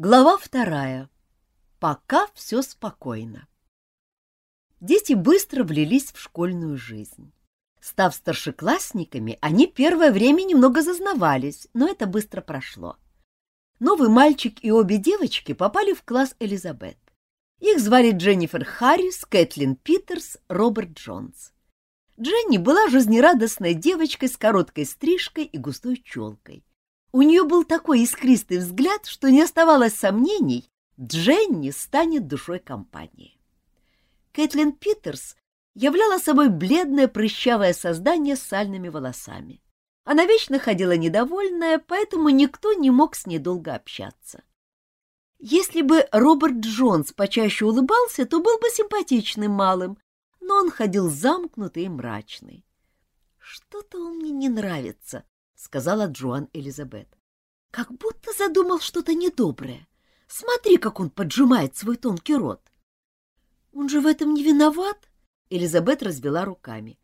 Глава вторая. Пока все спокойно. Дети быстро влились в школьную жизнь. Став старшеклассниками, они первое время немного зазнавались, но это быстро прошло. Новый мальчик и обе девочки попали в класс Элизабет. Их звали Дженнифер Харрис, Кэтлин Питерс, Роберт Джонс. Дженни была жизнерадостной девочкой с короткой стрижкой и густой челкой. У нее был такой искристый взгляд, что не оставалось сомнений, Дженни станет душой компании. Кэтлин Питерс являла собой бледное прыщавое создание с сальными волосами. Она вечно ходила недовольная, поэтому никто не мог с ней долго общаться. Если бы Роберт Джонс почаще улыбался, то был бы симпатичным малым, но он ходил замкнутый и мрачный. «Что-то он мне не нравится», — сказала Джоан Элизабет. — Как будто задумал что-то недоброе. Смотри, как он поджимает свой тонкий рот. — Он же в этом не виноват? — Элизабет развела руками.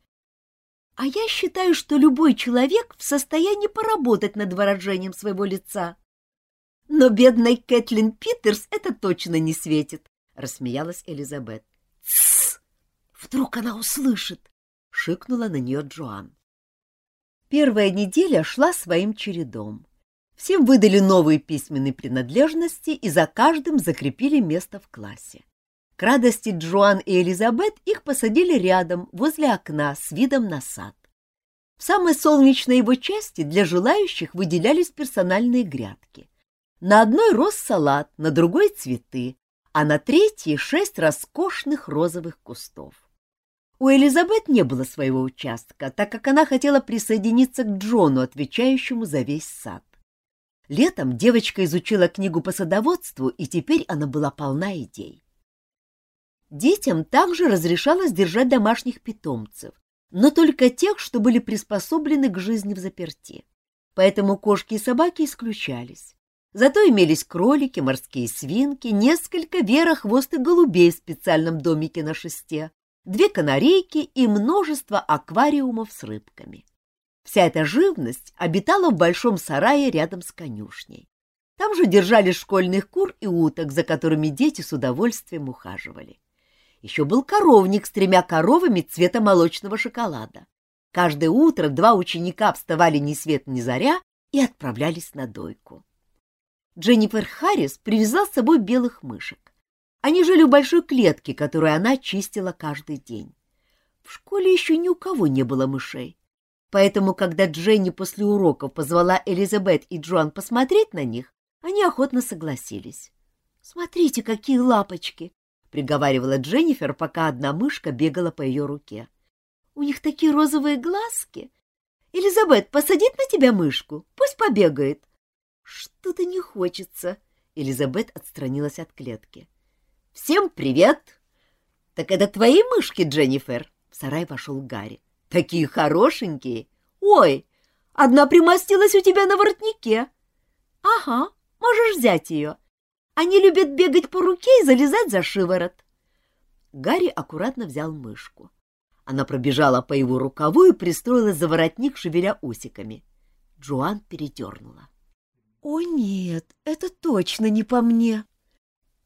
— А я считаю, что любой человек в состоянии поработать над выражением своего лица. — Но бедной Кэтлин Питерс это точно не светит, — рассмеялась Элизабет. — Тссс! Вдруг она услышит! — шикнула на нее Джоан. Первая неделя шла своим чередом. Всем выдали новые письменные принадлежности и за каждым закрепили место в классе. К радости Джоан и Элизабет их посадили рядом, возле окна, с видом на сад. В самой солнечной его части для желающих выделялись персональные грядки. На одной рос салат, на другой — цветы, а на третьей — шесть роскошных розовых кустов. У Элизабет не было своего участка, так как она хотела присоединиться к Джону, отвечающему за весь сад. Летом девочка изучила книгу по садоводству, и теперь она была полна идей. Детям также разрешалось держать домашних питомцев, но только тех, что были приспособлены к жизни в заперти. Поэтому кошки и собаки исключались. Зато имелись кролики, морские свинки, несколько верохвост и голубей в специальном домике на шесте, две канарейки и множество аквариумов с рыбками. Вся эта живность обитала в большом сарае рядом с конюшней. Там же держали школьных кур и уток, за которыми дети с удовольствием ухаживали. Еще был коровник с тремя коровами цвета молочного шоколада. Каждое утро два ученика вставали ни свет ни заря и отправлялись на дойку. Дженнифер Харрис привезла с собой белых мышек. Они жили в большой клетке, которую она чистила каждый день. В школе еще ни у кого не было мышей. Поэтому, когда Дженни после уроков позвала Элизабет и Джоан посмотреть на них, они охотно согласились. «Смотрите, какие лапочки!» — приговаривала Дженнифер, пока одна мышка бегала по ее руке. «У них такие розовые глазки! Элизабет, посадить на тебя мышку? Пусть побегает!» «Что-то не хочется!» — Элизабет отстранилась от клетки. «Всем привет!» «Так это твои мышки, Дженнифер?» В сарай вошел Гарри. «Такие хорошенькие! Ой, одна примостилась у тебя на воротнике!» «Ага, можешь взять ее. Они любят бегать по руке и залезать за шиворот». Гарри аккуратно взял мышку. Она пробежала по его рукаву и пристроилась за воротник, шевеля усиками. Джоан передернула. «О нет, это точно не по мне!»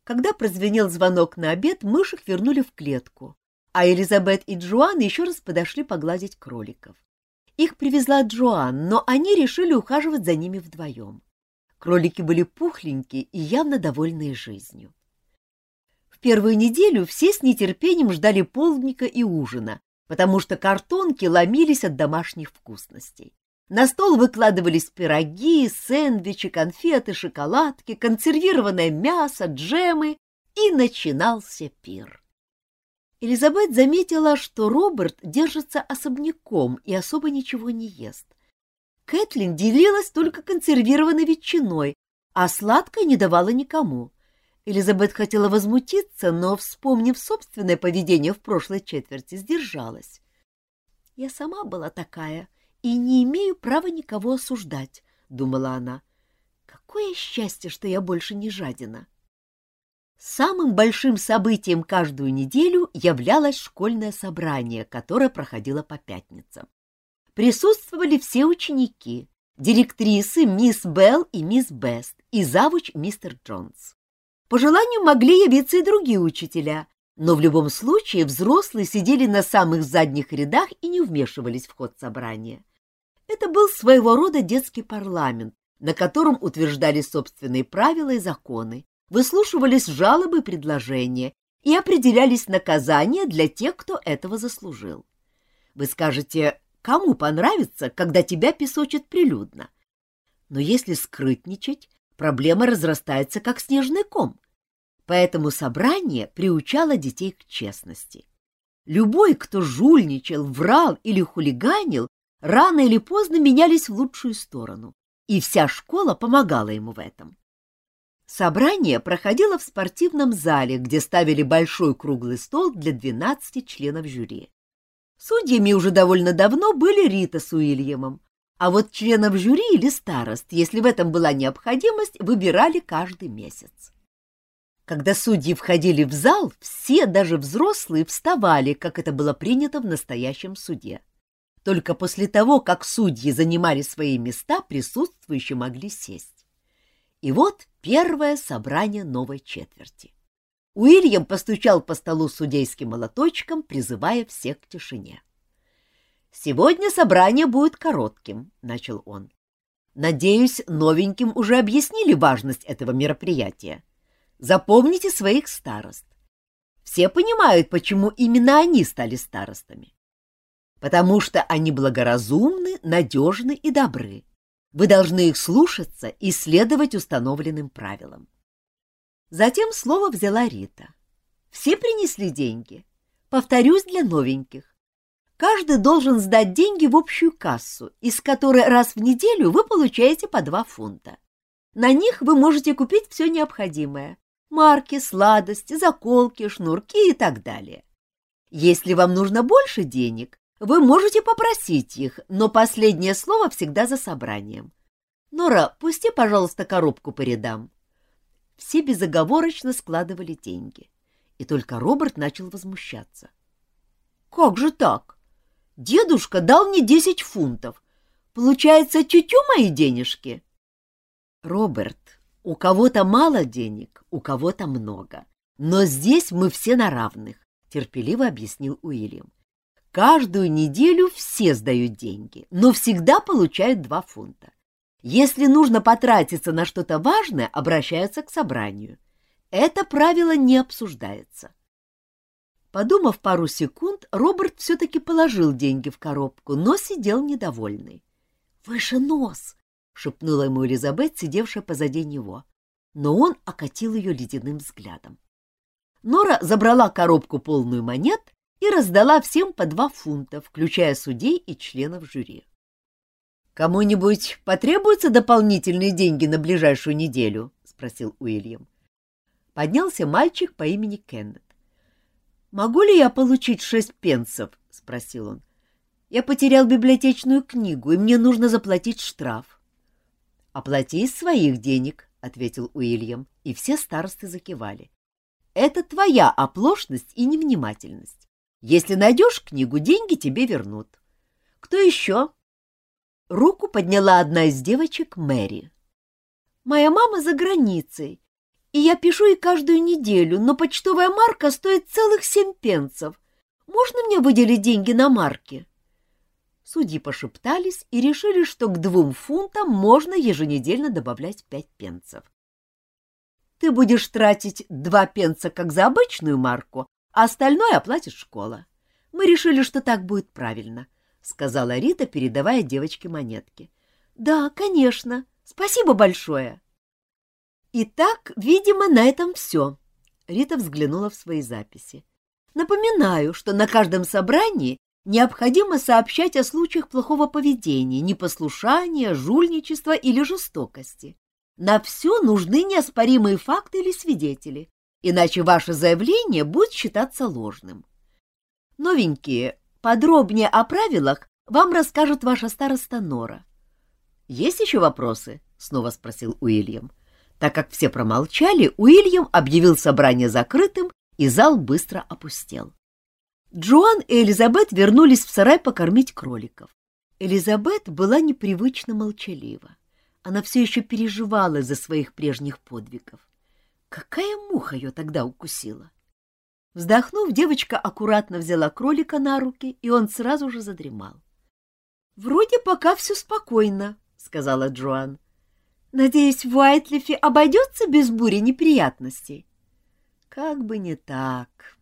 Когда прозвенел звонок на обед, мышек вернули в клетку, а Элизабет и Джоан еще раз подошли погладить кроликов. Их привезла Джоан, но они решили ухаживать за ними вдвоем. Кролики были пухленькие и явно довольные жизнью. В первую неделю все с нетерпением ждали полдника и ужина, потому что картонки ломились от домашних вкусностей. На стол выкладывались пироги, сэндвичи, конфеты, шоколадки, консервированное мясо, джемы, и начинался пир. Элизабет заметила, что Роберт держится особняком и особо ничего не ест. Кэтлин делилась только консервированной ветчиной, а сладкое не давала никому. Элизабет хотела возмутиться, но, вспомнив собственное поведение в прошлой четверти, сдержалась. «Я сама была такая», и не имею права никого осуждать, — думала она. Какое счастье, что я больше не жадина. Самым большим событием каждую неделю являлось школьное собрание, которое проходило по пятницам. Присутствовали все ученики, директрисы мисс Белл и мисс Бест и завуч мистер Джонс. По желанию могли явиться и другие учителя, но в любом случае взрослые сидели на самых задних рядах и не вмешивались в ход собрания. Это был своего рода детский парламент, на котором утверждали собственные правила и законы, выслушивались жалобы и предложения и определялись наказания для тех, кто этого заслужил. Вы скажете, кому понравится, когда тебя песочат прилюдно? Но если скрытничать, проблема разрастается, как снежный ком. Поэтому собрание приучало детей к честности. Любой, кто жульничал, врал или хулиганил, рано или поздно менялись в лучшую сторону, и вся школа помогала ему в этом. Собрание проходило в спортивном зале, где ставили большой круглый стол для 12 членов жюри. Судьями уже довольно давно были Рита с Уильямом, а вот членов жюри или старост, если в этом была необходимость, выбирали каждый месяц. Когда судьи входили в зал, все, даже взрослые, вставали, как это было принято в настоящем суде. Только после того, как судьи занимали свои места, присутствующие могли сесть. И вот первое собрание новой четверти. Уильям постучал по столу судейским молоточком, призывая всех к тишине. «Сегодня собрание будет коротким», — начал он. «Надеюсь, новеньким уже объяснили важность этого мероприятия. Запомните своих старост. Все понимают, почему именно они стали старостами. Потому что они благоразумны, надежны и добры. Вы должны их слушаться и следовать установленным правилам. Затем слово взяла Рита. Все принесли деньги. Повторюсь для новеньких. Каждый должен сдать деньги в общую кассу, из которой раз в неделю вы получаете по два фунта. На них вы можете купить все необходимое – марки, сладости, заколки, шнурки и так далее. Если вам нужно больше денег, вы можете попросить их, но последнее слово всегда за собранием. Нора, пусти, пожалуйста, коробку по рядам все безоговорочно складывали деньги. И только Роберт начал возмущаться. «Как же так? Дедушка дал мне десять фунтов. Получается, тютю мои денежки?» «Роберт, у кого-то мало денег, у кого-то много. Но здесь мы все на равных», — терпеливо объяснил Уильям. «Каждую неделю все сдают деньги, но всегда получают два фунта. Если нужно потратиться на что-то важное, обращаются к собранию. Это правило не обсуждается. Подумав пару секунд, Роберт все-таки положил деньги в коробку, но сидел недовольный. «Выше нос!» — шепнула ему Элизабет, сидевшая позади него. Но он окатил ее ледяным взглядом. Нора забрала коробку полную монет и раздала всем по два фунта, включая судей и членов жюри. «Кому-нибудь потребуются дополнительные деньги на ближайшую неделю?» — спросил Уильям. Поднялся мальчик по имени Кеннет. «Могу ли я получить шесть пенсов?» — спросил он. «Я потерял библиотечную книгу, и мне нужно заплатить штраф». «Оплати из своих денег», — ответил Уильям, и все старосты закивали. «Это твоя оплошность и невнимательность. Если найдешь книгу, деньги тебе вернут. Кто еще?» Руку подняла одна из девочек Мэри. «Моя мама за границей, и я пишу ей каждую неделю, но почтовая марка стоит целых семь пенсов. Можно мне выделить деньги на марки?» Судьи пошептались и решили, что к двум фунтам можно еженедельно добавлять пять пенсов. Ты будешь тратить два пенса как за обычную марку, а остальное оплатит школа. Мы решили, что так будет правильно —— сказала Рита, передавая девочке монетки. — Да, конечно. Спасибо большое. — Итак, видимо, на этом все. Рита взглянула в свои записи. Напоминаю, что на каждом собрании необходимо сообщать о случаях плохого поведения, непослушания, жульничества или жестокости. На все нужны неоспоримые факты или свидетели, иначе ваше заявление будет считаться ложным. Новенькие, Подробнее о правилах вам расскажет ваша староста Нора. — Есть еще вопросы? — снова спросил Уильям. Так как все промолчали, Уильям объявил собрание закрытым, и зал быстро опустел. Джоан и Элизабет вернулись в сарай покормить кроликов. Элизабет была непривычно молчалива. Она все еще переживала за своих прежних подвигов. Какая муха ее тогда укусила? Вздохнув, девочка аккуратно взяла кролика на руки, и он сразу же задремал. — Вроде пока все спокойно, — сказала Джоан. — Надеюсь, в Уайтлифе обойдется без бури неприятностей? — Как бы не так.